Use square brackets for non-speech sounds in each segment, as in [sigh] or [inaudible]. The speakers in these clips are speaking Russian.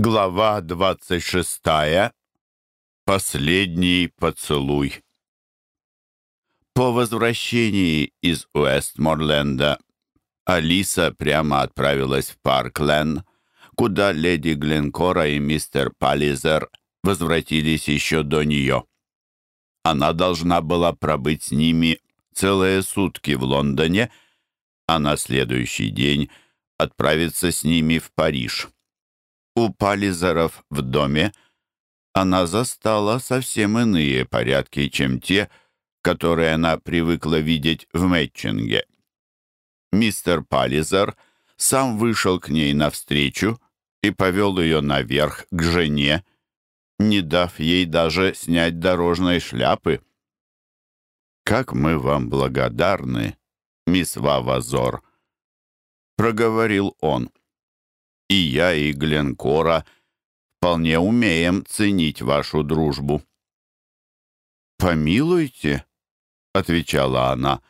Глава 26. Последний поцелуй. По возвращении из Уэстморленда Алиса прямо отправилась в Парклен, куда леди Гленкора и мистер Паллизер возвратились еще до нее. Она должна была пробыть с ними целые сутки в Лондоне, а на следующий день отправиться с ними в Париж. У Пализеров в доме, она застала совсем иные порядки, чем те, которые она привыкла видеть в Мэтчинге. Мистер Пализер сам вышел к ней навстречу и повел ее наверх к жене, не дав ей даже снять дорожной шляпы. «Как мы вам благодарны, мисс Вавазор!» — проговорил он и я, и Гленкора вполне умеем ценить вашу дружбу». «Помилуйте», — отвечала она,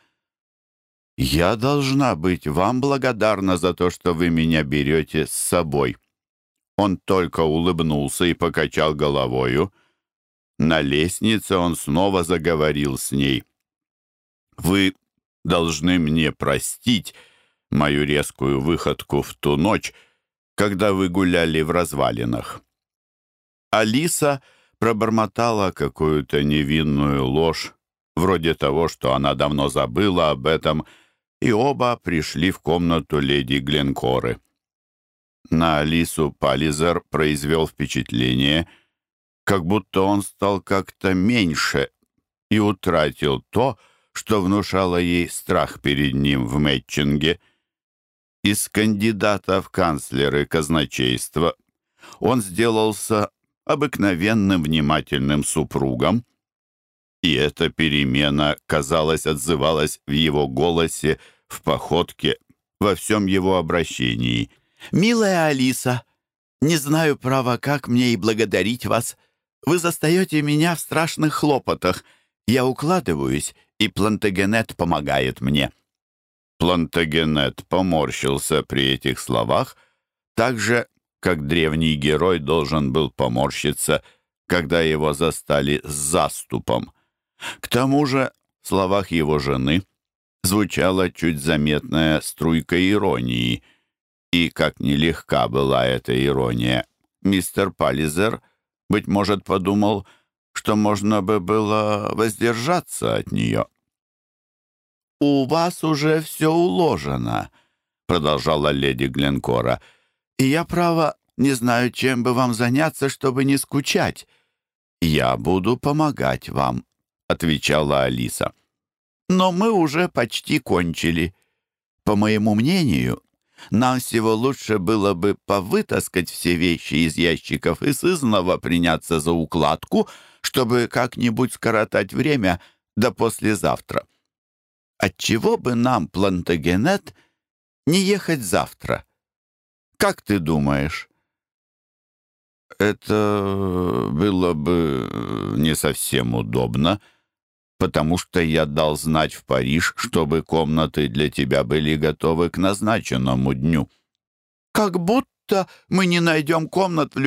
— «я должна быть вам благодарна за то, что вы меня берете с собой». Он только улыбнулся и покачал головою. На лестнице он снова заговорил с ней. «Вы должны мне простить мою резкую выходку в ту ночь», когда вы гуляли в развалинах. Алиса пробормотала какую-то невинную ложь, вроде того, что она давно забыла об этом, и оба пришли в комнату леди Гленкоры. На Алису Пализер произвел впечатление, как будто он стал как-то меньше и утратил то, что внушало ей страх перед ним в Мэтчинге — Из кандидата в канцлеры казначейства он сделался обыкновенным внимательным супругом, и эта перемена, казалось, отзывалась в его голосе, в походке, во всем его обращении. «Милая Алиса, не знаю, право, как мне и благодарить вас. Вы застаете меня в страшных хлопотах. Я укладываюсь, и Плантагенет помогает мне. Плантагенет поморщился при этих словах, так же, как древний герой должен был поморщиться, когда его застали с заступом. К тому же в словах его жены звучала чуть заметная струйка иронии, и как нелегка была эта ирония. Мистер Паллизер, быть может, подумал, что можно бы было воздержаться от нее. «У вас уже все уложено», — продолжала леди Гленкора. «И я, право, не знаю, чем бы вам заняться, чтобы не скучать. Я буду помогать вам», — отвечала Алиса. «Но мы уже почти кончили. По моему мнению, нам всего лучше было бы повытаскать все вещи из ящиков и сызново приняться за укладку, чтобы как-нибудь скоротать время до послезавтра. Отчего бы нам, Плантагенет, не ехать завтра? Как ты думаешь? Это было бы не совсем удобно, потому что я дал знать в Париж, чтобы комнаты для тебя были готовы к назначенному дню. Как будто мы не найдем комнат в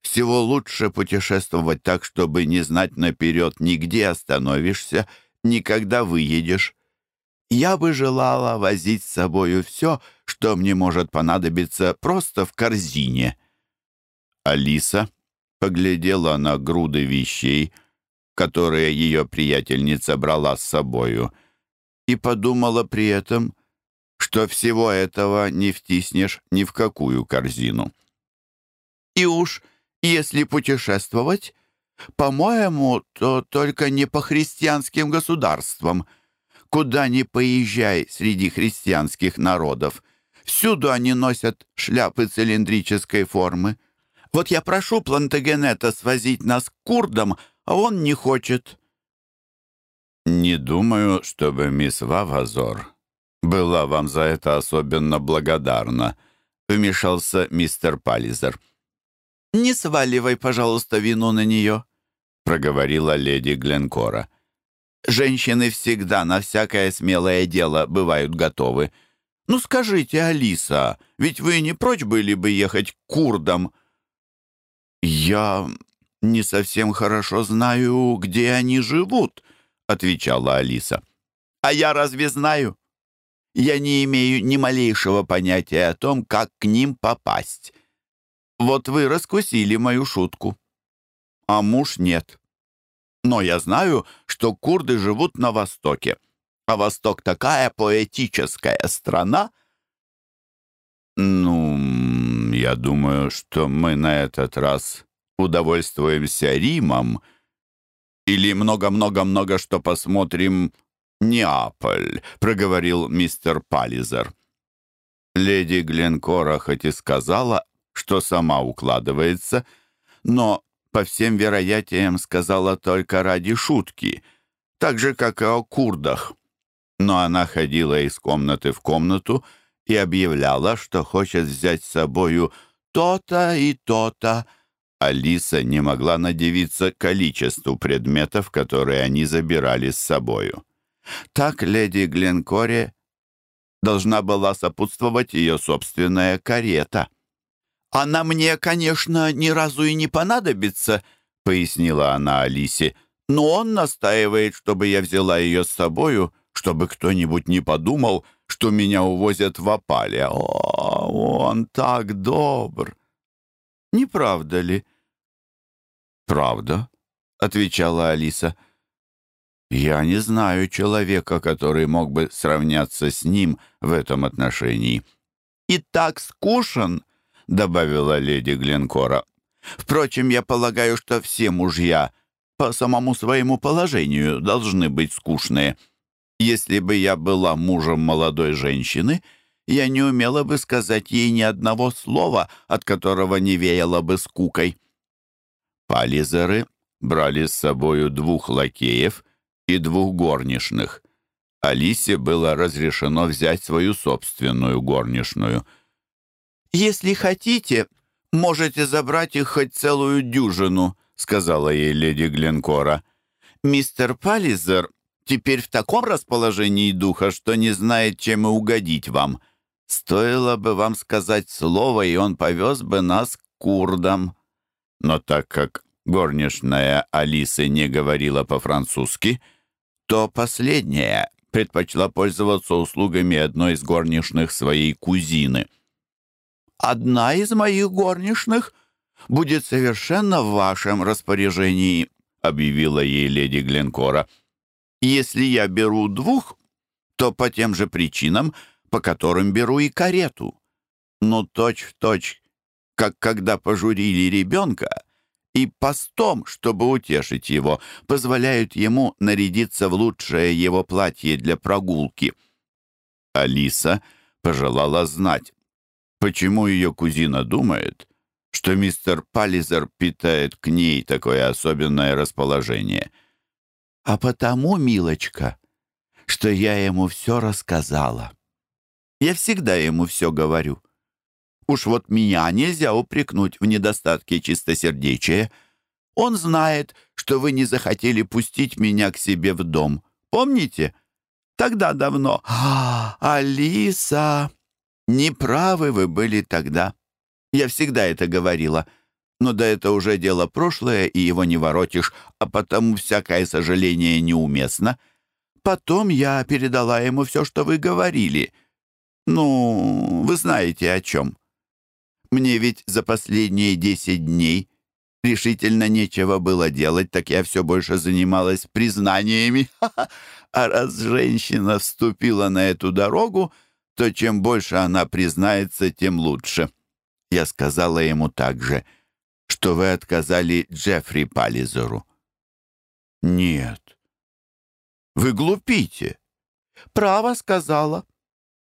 любой гостинице по дороге. По-моему, всего лучше путешествовать так, чтобы не знать наперед, нигде остановишься, никогда выедешь. Я бы желала возить с собою все, что мне может понадобиться просто в корзине». Алиса поглядела на груды вещей, которые ее приятельница брала с собою, и подумала при этом, что всего этого не втиснешь ни в какую корзину. «И уж если путешествовать, по-моему, то только не по христианским государствам. Куда ни поезжай среди христианских народов, всюду они носят шляпы цилиндрической формы. Вот я прошу Плантагенета свозить нас к курдам, а он не хочет». «Не думаю, чтобы мисс Вавазор была вам за это особенно благодарна», — вмешался мистер Паллизер. «Не сваливай, пожалуйста, вину на нее», — проговорила леди Гленкора. «Женщины всегда на всякое смелое дело бывают готовы. Ну скажите, Алиса, ведь вы не прочь были бы ехать к курдам?» «Я не совсем хорошо знаю, где они живут», — отвечала Алиса. «А я разве знаю? Я не имею ни малейшего Вот вы раскусили мою шутку. А муж нет. Но я знаю, что курды живут на Востоке. А Восток такая поэтическая страна. Ну, я думаю, что мы на этот раз удовольствуемся Римом. Или много-много-много что посмотрим Неаполь, проговорил мистер Паллизер. Леди Гленкора хоть и сказала что сама укладывается, но по всем вероятиям сказала только ради шутки, так же, как и о курдах. Но она ходила из комнаты в комнату и объявляла, что хочет взять с собою то-то и то-то. Алиса не могла надевиться количеству предметов, которые они забирали с собою. Так леди Гленкоре должна была сопутствовать ее собственная карета — «Она мне, конечно, ни разу и не понадобится», — пояснила она Алисе. «Но он настаивает, чтобы я взяла ее с собою, чтобы кто-нибудь не подумал, что меня увозят в опале. О, он так добр!» «Не правда ли?» «Правда», — отвечала Алиса. «Я не знаю человека, который мог бы сравняться добавила леди Гленкора. «Впрочем, я полагаю, что все мужья по самому своему положению должны быть скучные. Если бы я была мужем молодой женщины, я не умела бы сказать ей ни одного слова, от которого не веяло бы скукой». Пализеры брали с собою двух лакеев и двух горничных. Алисе было разрешено взять свою собственную горничную — «Если хотите, можете забрать их хоть целую дюжину», сказала ей леди Гленкора. «Мистер Паллизер теперь в таком расположении духа, что не знает, чем и угодить вам. Стоило бы вам сказать слово, и он повез бы нас к курдам». Но так как горничная Алисы не говорила по-французски, то последняя предпочла пользоваться услугами одной из горничных своей кузины — одна из моих горничных будет совершенно в вашем распоряжении», объявила ей леди Гленкора. «Если я беру двух, то по тем же причинам, по которым беру и карету. Но точь-в-точь, точь, как когда пожурили ребенка, и постом, чтобы утешить его, позволяют Почему ее кузина думает, что мистер Паллизер питает к ней такое особенное расположение? А потому, милочка, что я ему все рассказала. Я всегда ему все говорю. Уж вот меня нельзя упрекнуть в недостатке чистосердечия. Он знает, что вы не захотели пустить меня к себе в дом. Помните? Тогда давно. А, Алиса! «Неправы вы были тогда. Я всегда это говорила. Но да это уже дело прошлое, и его не воротишь, а потому всякое сожаление неуместно. Потом я передала ему все, что вы говорили. Ну, вы знаете о чем. Мне ведь за последние десять дней решительно нечего было делать, так я все больше занималась признаниями. [laughs] А раз женщина вступила на эту дорогу, — то чем больше она признается, тем лучше. Я сказала ему также, что вы отказали Джеффри Паллизеру. Нет. Вы глупите. Право сказала.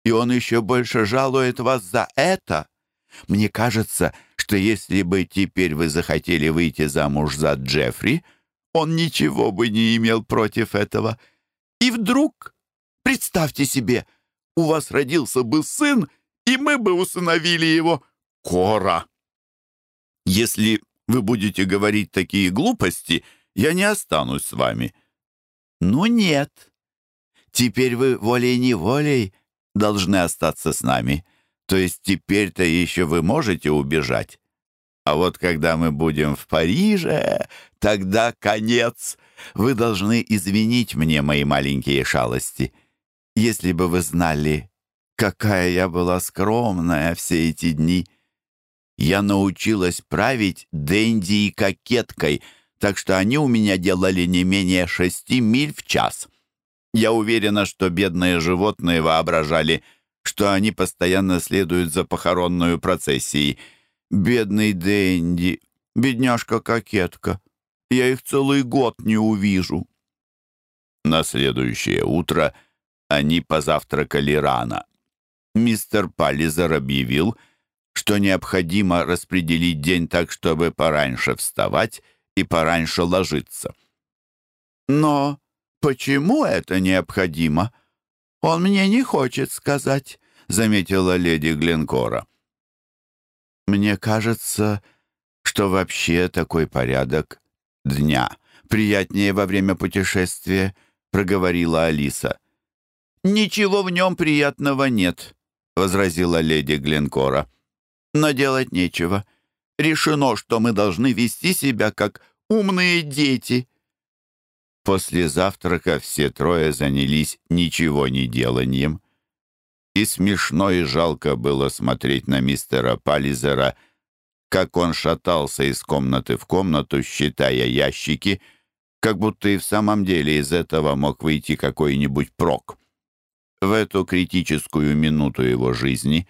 И он еще больше жалует вас за это. Мне кажется, что если бы теперь вы захотели выйти замуж за Джеффри, он ничего бы не имел против этого. И вдруг, представьте себе, у вас родился бы сын, и мы бы усыновили его. Кора! Если вы будете говорить такие глупости, я не останусь с вами. Ну нет. Теперь вы волей-неволей должны остаться с нами. То есть теперь-то еще вы можете убежать. А вот когда мы будем в Париже, тогда конец. Вы должны извинить мне мои маленькие шалости. Если бы вы знали, какая я была скромная все эти дни. Я научилась править Дэнди и кокеткой, так что они у меня делали не менее шести миль в час. Я уверена, что бедные животные воображали, что они постоянно следуют за похоронную процессией. Бедный Дэнди, Они позавтракали рано. Мистер Паллизер объявил, что необходимо распределить день так, чтобы пораньше вставать и пораньше ложиться. «Но почему это необходимо? Он мне не хочет сказать», — заметила леди Гленкора. «Мне кажется, что вообще такой порядок дня. Приятнее во время путешествия», — проговорила Алиса. «Ничего в нем приятного нет», — возразила леди Гленкора. «Но делать нечего. Решено, что мы должны вести себя как умные дети». После завтрака все трое занялись ничего не деланием. И смешно и жалко было смотреть на мистера Паллизера, как он шатался из комнаты в комнату, считая ящики, как будто и в самом деле из этого мог выйти какой-нибудь прок. В эту критическую минуту его жизни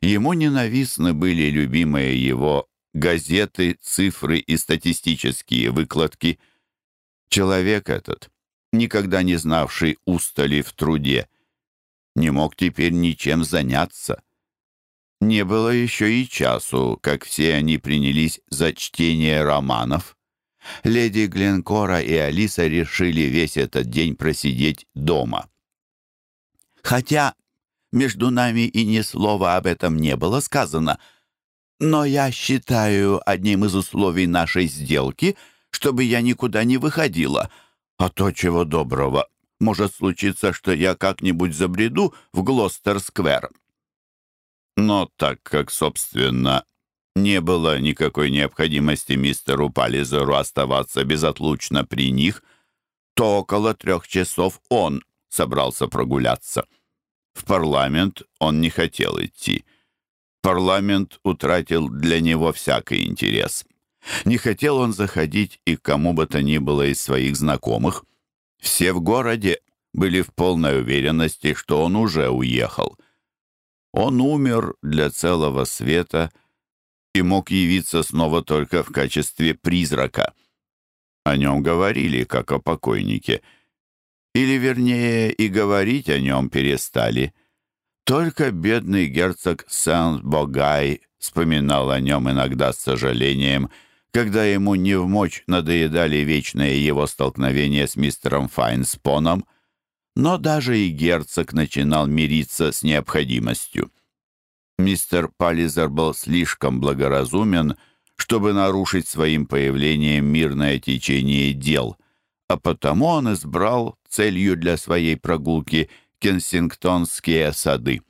ему ненавистны были любимые его газеты, цифры и статистические выкладки. Человек этот, никогда не знавший устали в труде, не мог теперь ничем заняться. Не было еще и часу, как все они принялись за чтение романов. Леди Гленкора и Алиса решили весь этот день просидеть дома. Хотя между нами и ни слова об этом не было сказано, но я считаю одним из условий нашей сделки, чтобы я никуда не выходила, а то, чего доброго, может случиться, что я как-нибудь забреду в Глостер-сквер. Но так как, собрался прогуляться. В парламент он не хотел идти. Парламент утратил для него всякий интерес. Не хотел он заходить и кому бы то ни было из своих знакомых. Все в городе были в полной уверенности, что он уже уехал. Он умер для целого света и мог явиться снова только в качестве призрака. О нем говорили, как о покойнике — или, вернее, и говорить о нем перестали. Только бедный герцог Сен-Богай вспоминал о нем иногда с сожалением, когда ему не в мочь надоедали вечные его столкновения с мистером Файнспоном, но даже и герцог начинал мириться с необходимостью. Мистер Паллизер был слишком благоразумен, чтобы нарушить своим появлением мирное течение дел — а потому он избрал целью для своей прогулки Кенсингтонские сады.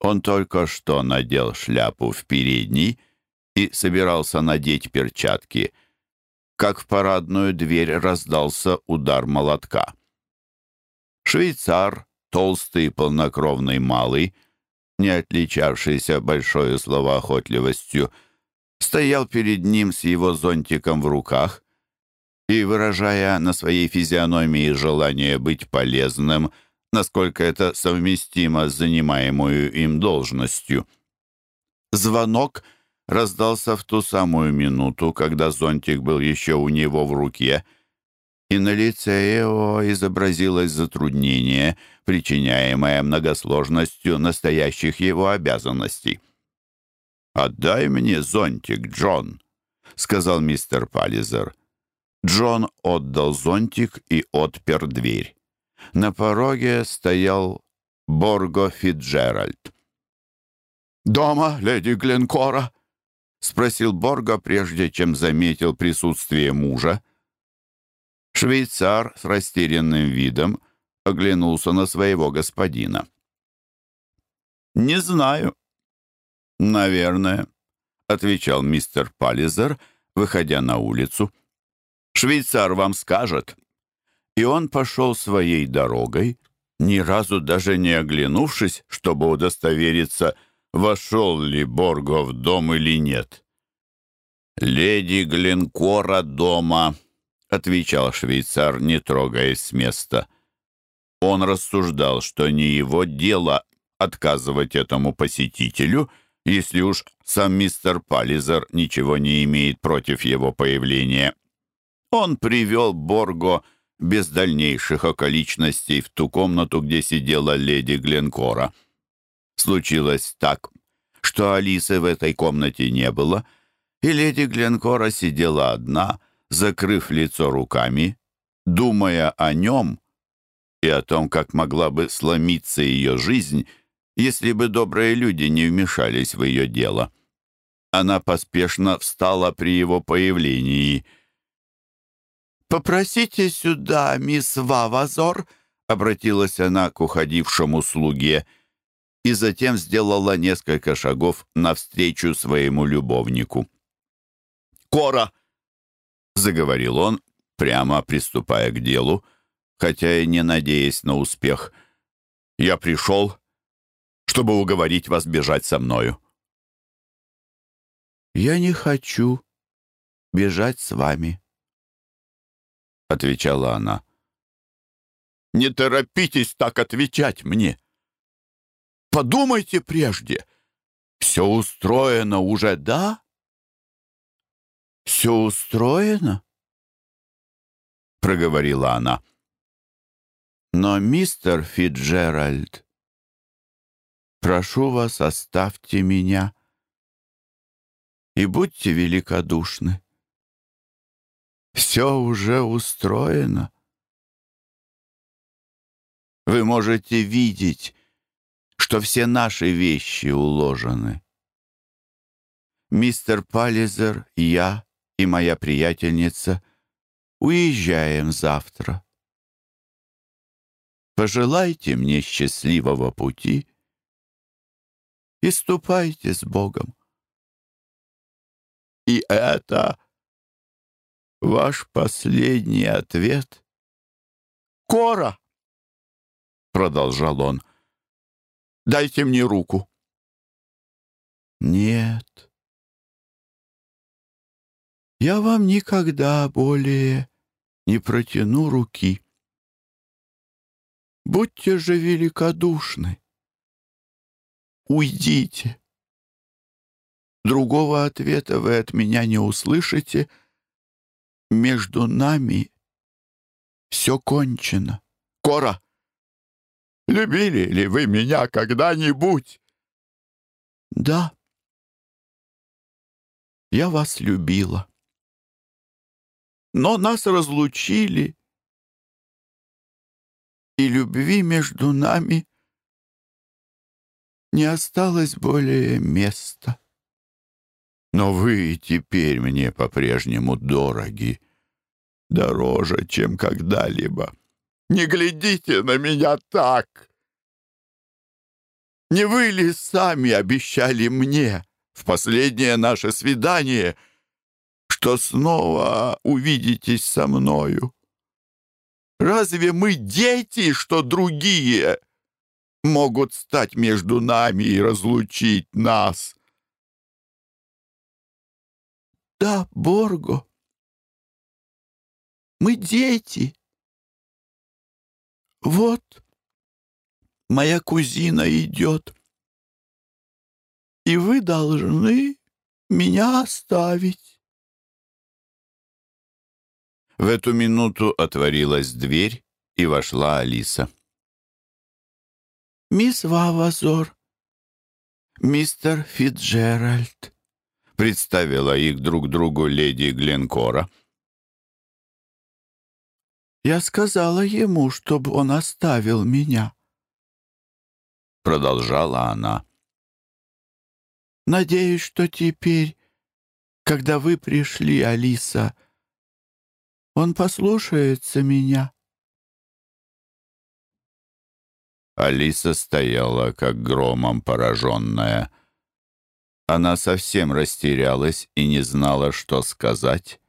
Он только что надел шляпу в передней, и собирался надеть перчатки, как в парадную дверь раздался удар молотка. Швейцар, толстый и полнокровный малый, не отличавшийся большой словоохотливостью, стоял перед ним с его зонтиком в руках и выражая на своей физиономии желание быть полезным, насколько это совместимо с занимаемую им должностью. Звонок раздался в ту самую минуту, когда зонтик был еще у него в руке, и на лице его изобразилось затруднение, причиняемое многосложностью настоящих его обязанностей. «Отдай мне зонтик, Джон», — сказал мистер Паллизер. Джон отдал зонтик и отпер дверь. На пороге стоял Борго Фитджеральд. «Дома, леди Гленкора?» — спросил Борга, прежде чем заметил присутствие мужа. Швейцар с растерянным видом оглянулся на своего господина. «Не знаю». «Наверное», — отвечал мистер Паллизер, выходя на улицу. «Швейцар вам скажет». И он пошел своей дорогой, ни разу даже не оглянувшись, чтобы удостовериться, вошел ли Борго в дом или нет. «Леди Гленкора дома», — отвечал швейцар, не трогаясь с места. Он рассуждал, что не его дело отказывать этому посетителю, если уж сам мистер Паллизер ничего не имеет против его появления. Он привел Борго без дальнейших околичностей в ту комнату, где сидела леди Гленкора. Случилось так, что Алисы в этой комнате не было, и леди Гленкора сидела одна, закрыв лицо руками, думая о нем и о том, как могла бы сломиться ее жизнь, если бы добрые люди не вмешались в ее дело. Она поспешно встала при его появлении — «Попросите сюда, мисс Вавазор», — обратилась она к уходившему слуге, и затем сделала несколько шагов навстречу своему любовнику. «Кора!» — заговорил он, прямо приступая к делу, хотя и не надеясь на успех. «Я пришел, чтобы уговорить вас бежать со мною». «Я не хочу бежать с вами», — отвечала она. «Не торопитесь так отвечать мне. Подумайте прежде. Все устроено уже, да?» «Все устроено?» — проговорила она. «Но, мистер Фитджеральд, прошу вас, оставьте меня и будьте великодушны. Все уже устроено. Вы можете видеть, что все наши вещи уложены. Мистер Паллизер, я и моя приятельница уезжаем завтра. Пожелайте мне счастливого пути и ступайте с Богом. И это Ваш последний ответ? Кора! Продолжал он. Дайте мне руку. Нет. Я вам между нами все кончено. Кора, любили ли вы меня когда-нибудь? Да. Я вас любила. Но нас разлучили, и любви между нами не осталось более места. Но вы теперь мне по-прежнему дороги, дороже, чем когда-либо. Не глядите на меня так! Не вы ли сами обещали мне в последнее наше свидание, что снова увидитесь со мною? Разве мы дети, что другие могут стать между нами и разлучить нас?» Да, Борго. Мы дети. Вот моя кузина идет. И представила их друг другу леди Гленкора. «Я сказала ему, чтобы он оставил меня», — продолжала она. «Надеюсь, что теперь, когда вы пришли, Алиса, он послушается меня». Алиса стояла, как громом пораженная — она совсем растерялась и не знала, что сказать.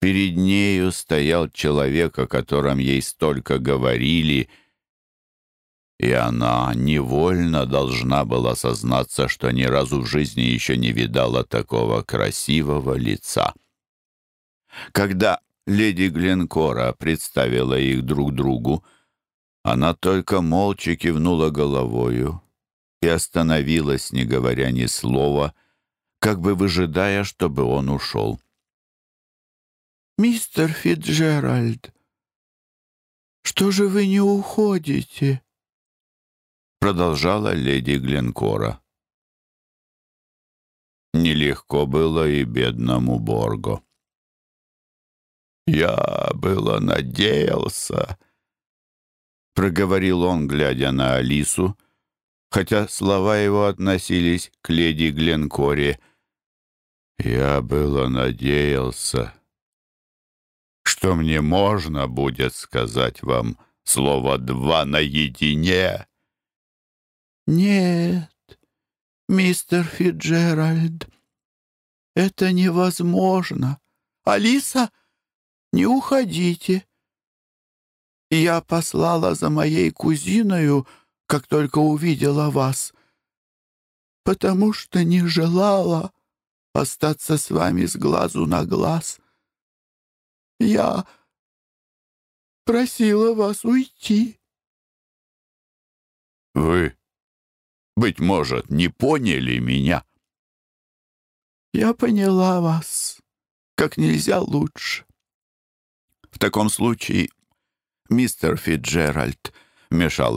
Перед нею стоял человек, о котором ей столько говорили, и она невольно должна была сознаться, что ни разу в жизни еще не видала такого красивого лица. Когда леди Гленкора представила их друг другу, она только молча кивнула головою, и остановилась, не говоря ни слова, как бы выжидая, чтобы он ушел. «Мистер Фитджеральд, что же вы не уходите?» Продолжала леди Гленкора. Нелегко было и бедному Борго. «Я было надеялся», проговорил он, глядя на Алису, хотя слова его относились к леди Гленкоре. «Я было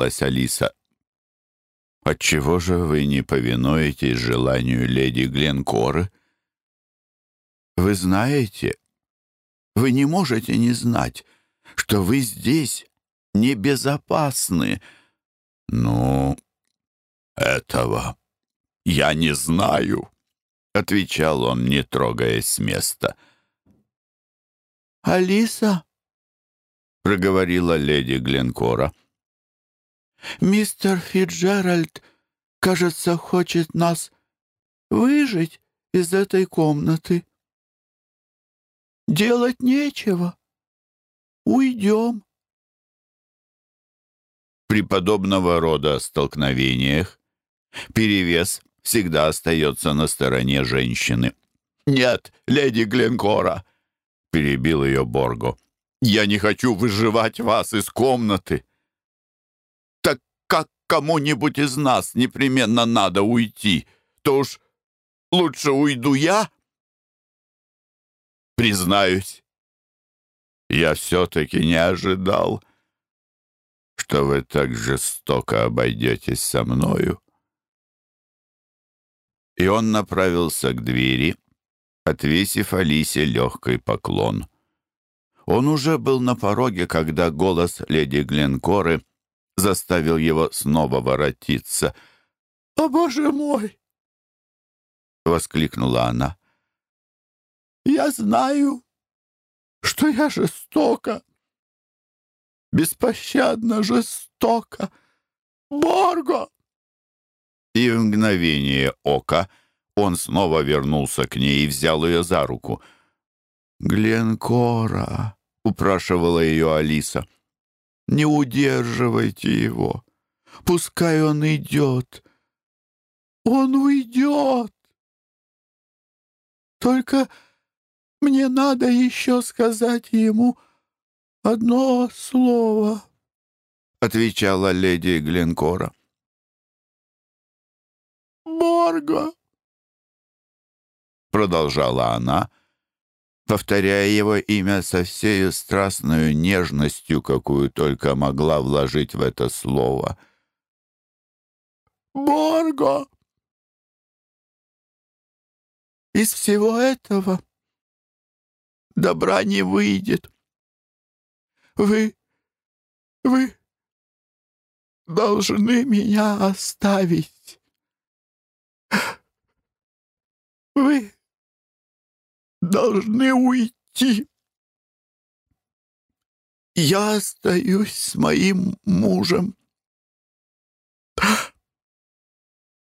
надеялся, что мне можно будет сказать вам слово «два» наедине». «Нет, мистер Фиджеральд, это невозможно. Алиса, не уходите. Я послала за моей кузиною, как только увидела вас, потому что не желала остаться с вами с глазу на глаз. Я просила вас уйти. Вы, быть может, не поняли меня? Я поняла вас как нельзя лучше. В таком случае мистер как кому-нибудь из нас непременно надо уйти, то уж лучше уйду я. Признаюсь, я все-таки не ожидал, что вы так жестоко обойдетесь со мною. И он направился к двери, отвесив Алисе легкий поклон. Он уже был на пороге, когда голос леди Гленкоры — заставил его снова воротиться. «О, боже мой!» — воскликнула она. «Я знаю, что я жестока, беспощадно жестока. Борго!» И в мгновение ока он снова вернулся к ней и взял ее за руку. «Гленкора!» — упрашивала ее Алиса. — «не удерживайте его. Пускай он идет. Он уйдет. Только мне надо еще сказать ему одно слово», — отвечала леди Гленкора. должны уйти. Я остаюсь с моим мужем.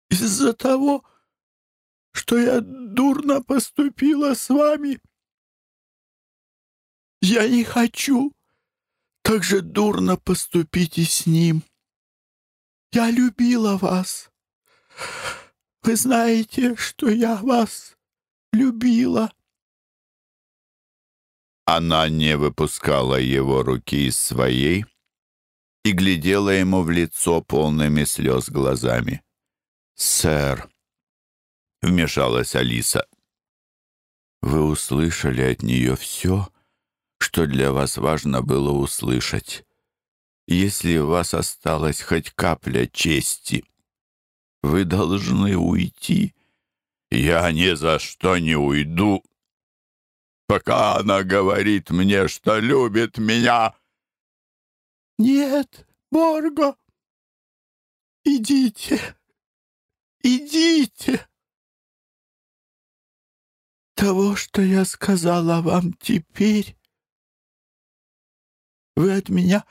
Из-за того, что я дурно поступила с вами, я не хочу так же дурно поступить и с ним. Я любила вас. Вы знаете, что я вас любила. Она не выпускала его руки из своей и глядела ему в лицо полными слез глазами. «Сэр», — вмешалась Алиса, — «вы услышали от нее все, что для вас важно было услышать. Если у вас осталась хоть капля чести, вы должны уйти». «Я ни за что не уйду», пока она говорит мне, что любит меня». «Нет, Борго, идите, идите. Того, что я сказала вам теперь, вы от меня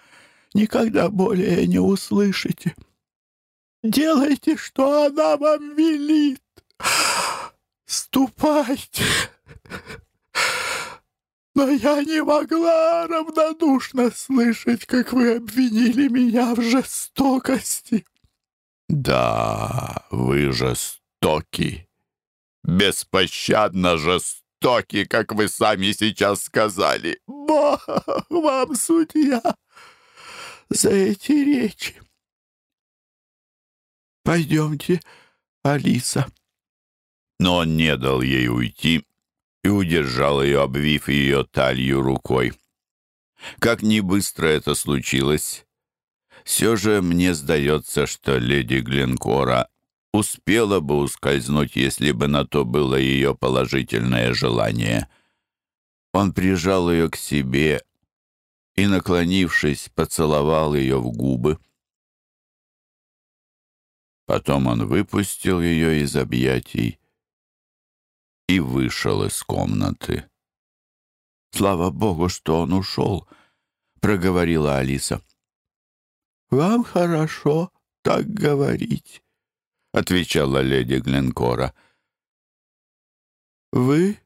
никогда более не услышите. Делайте, что она вам велит. Ступайте». Но я не могла равнодушно слышать, как вы обвинили меня в жестокости. Да, вы жестоки. Беспощадно жестоки, как вы сами сейчас сказали. Бог вам, судья, за эти речи. Пойдемте, Алиса. Но он не дал ей уйти, и удержал ее, обвив ее талию рукой. Как ни быстро это случилось, все же мне сдается, что леди Гленкора успела бы ускользнуть, если бы на то было ее положительное желание. Он прижал ее к себе и вышел из комнаты. «Слава богу, что он ушел», — проговорила Алиса. «Вам хорошо так говорить», — отвечала леди Гленкора. «Вы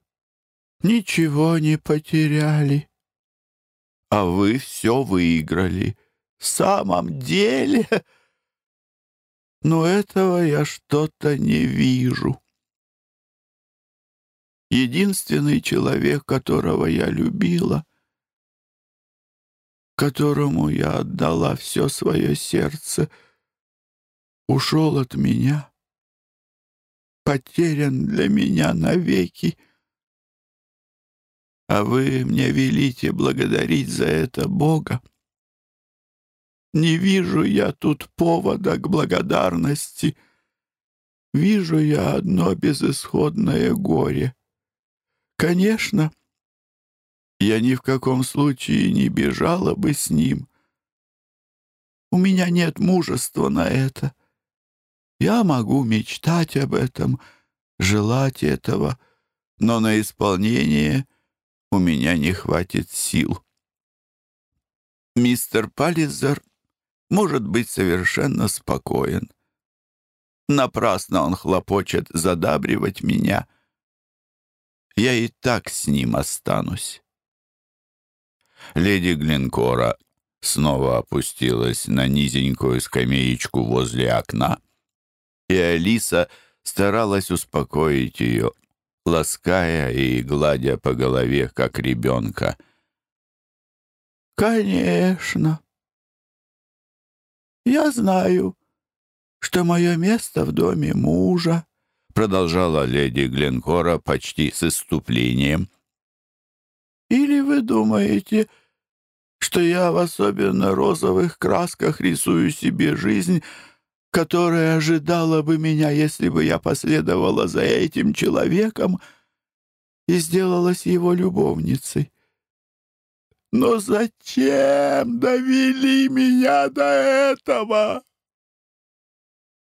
ничего не потеряли, а вы все выиграли. В самом деле...» «Но этого я что-то не вижу» единственный человек, которого я любила, которому я отдала все свое сердце, ушел от меня, потерян для меня навеки. А вы мне велите благодарить за это Бога. Не вижу я тут повода к благодарности. Вижу я одно безысходное горе — «Конечно!» «Я ни в каком случае не бежала бы с ним. У меня нет мужества на это. Я могу мечтать об этом, желать этого, но на исполнение у меня не хватит сил». Мистер Паллизер может быть совершенно спокоен. Напрасно он хлопочет задабривать меня — я и так с ним останусь. Леди Глинкора снова опустилась на низенькую скамеечку возле окна, и Алиса старалась успокоить ее, лаская и гладя по голове, как ребенка. «Конечно. Я знаю, что мое место в доме мужа», продолжала леди Гленкора почти с иступлением. «Или вы думаете, что я в особенно розовых красках рисую себе жизнь, которая ожидала бы меня, если бы я последовала за этим человеком и сделалась его любовницей?» «Но зачем довели меня до этого?»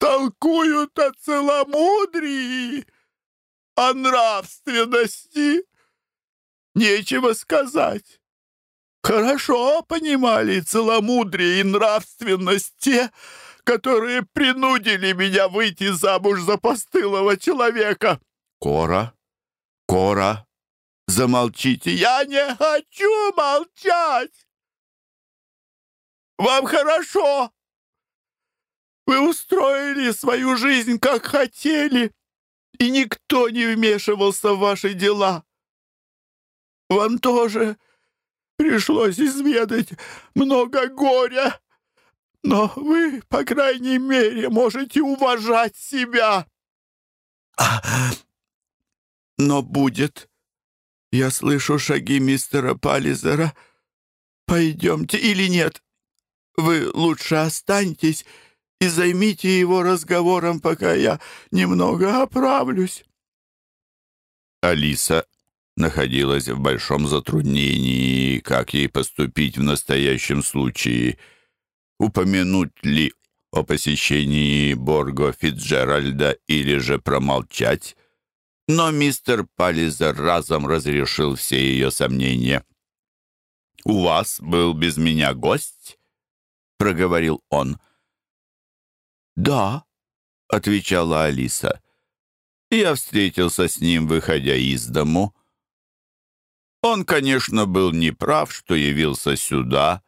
толкуют о целомудрии, о нравственности. Нечего сказать. Хорошо понимали целомудрие и нравственность те, которые принудили меня выйти замуж за постылого человека. Кора, Кора, замолчите. Я не хочу молчать. Вам хорошо вы устроили свою жизнь, как хотели, и никто не вмешивался в ваши дела. Вам тоже пришлось изведать много горя, но вы, по крайней мере, можете уважать себя. Но будет. Я слышу шаги мистера Паллизера. Пойдемте или нет? Вы лучше останьтесь и займите его разговором, пока я немного оправлюсь. Алиса находилась в большом затруднении, как ей поступить в настоящем случае. Упомянуть ли о посещении Борго Фитджеральда или же промолчать? Но мистер Паллизер разом разрешил все ее сомнения. «У вас был без меня гость?» — проговорил он. «Да», — отвечала Алиса. «Я встретился с ним, выходя из дому. Он, конечно, был неправ, что явился сюда.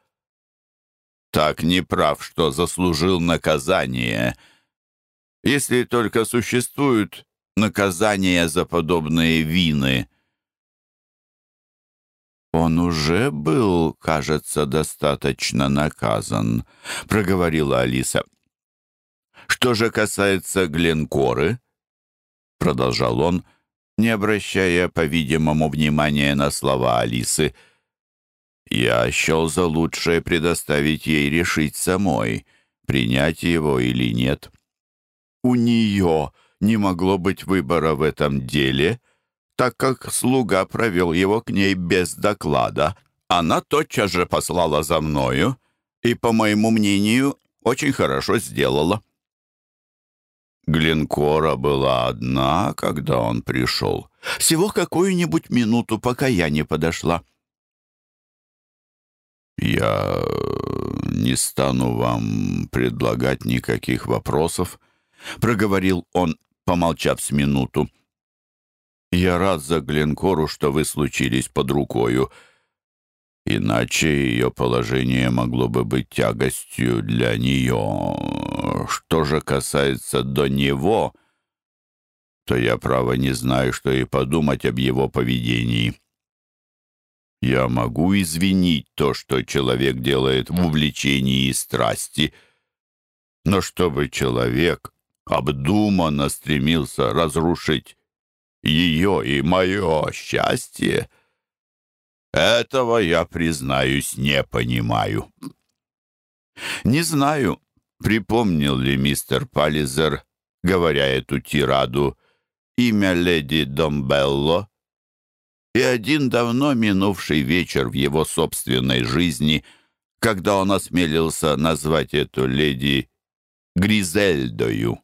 Так неправ, что заслужил наказание. Если только существуют наказания за подобные вины». «Он уже был, кажется, достаточно наказан», — проговорила Алиса что же касается Гленкоры, — продолжал он, не обращая, по-видимому, внимания на слова Алисы, — я счел за лучшее предоставить ей решить самой, принять его или нет. У нее не могло быть выбора в этом деле, так как слуга провел его к ней без доклада. Она тотчас же послала за мною и, по моему мнению, очень хорошо сделала. Гленкора была одна, когда он пришел. Всего какую-нибудь минуту, пока я не подошла. «Я не стану вам предлагать никаких вопросов», — проговорил он, помолчав с минуту. «Я рад за Гленкору, что вы случились под рукою. иначе ее положение могло бы быть тягостью для нее. Что же касается до него, то я, право, не знаю, что и подумать об его поведении. Я могу извинить то, что человек делает в увлечении и страсти, но чтобы человек обдуманно стремился разрушить ее и мое счастье, этого я, признаюсь, не понимаю. Не знаю, припомнил ли мистер Паллизер, говоря эту тираду, имя леди Домбелло, и один давно минувший вечер в его собственной жизни, когда он осмелился назвать эту леди Гризельдою.